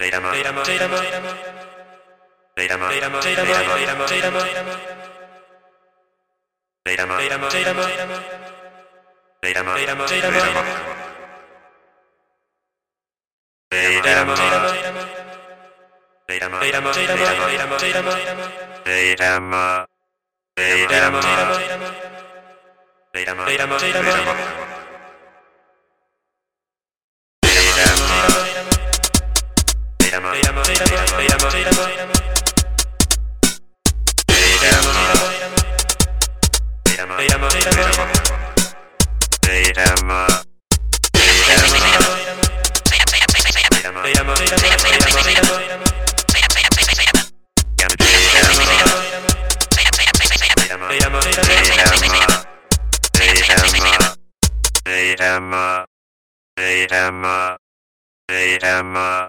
Data Emma.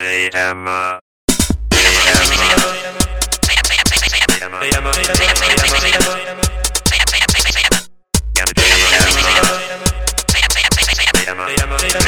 Emma. Emma.